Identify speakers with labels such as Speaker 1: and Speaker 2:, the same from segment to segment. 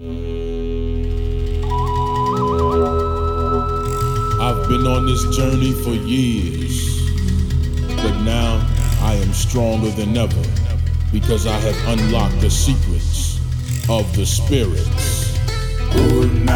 Speaker 1: I've been on this journey for years, but now I am stronger than ever because I have unlocked the secrets of the spirits.
Speaker 2: Can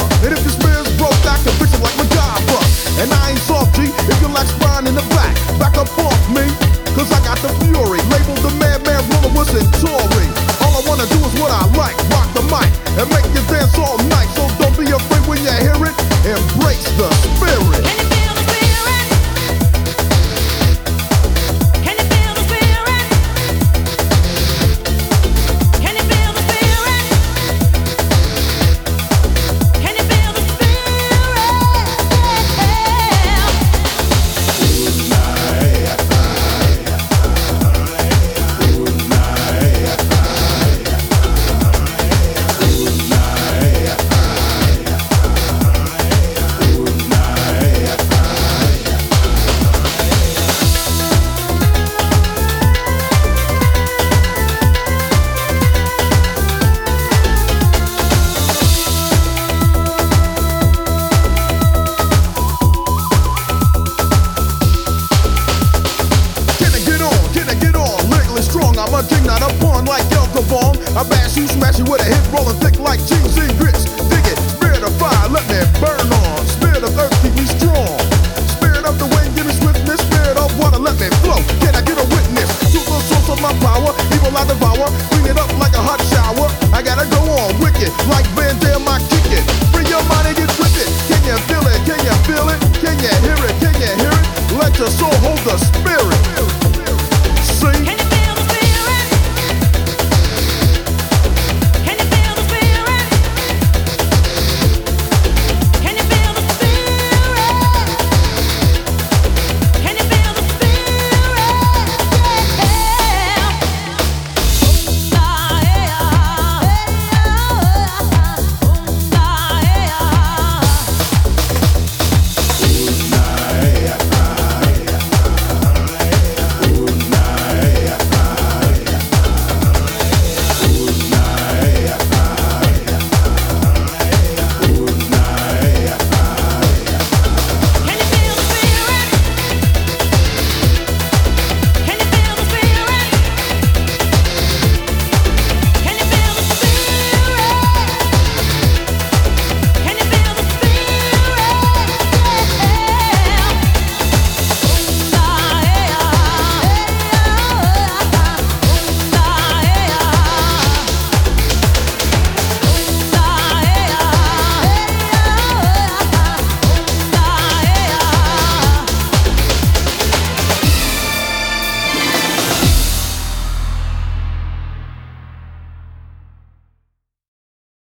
Speaker 3: and if your spirit's broke, I can fix it like MacGyver. And I ain't soft G, if you like spine in the back, back up off me. Cause I got the fury, labeled the madman. All I wanna do is what I like, rock the mic, and make a like Al Capone. I bash you, smash you with a hip rolling thick like and grits. Dig it, spirit of fire, let me burn on. Spirit of earth, keep me strong. Spirit of the wind, give me swiftness. Spirit of water, let me flow. Can I get a witness the source of my power? Evil I devour, clean it up like a hot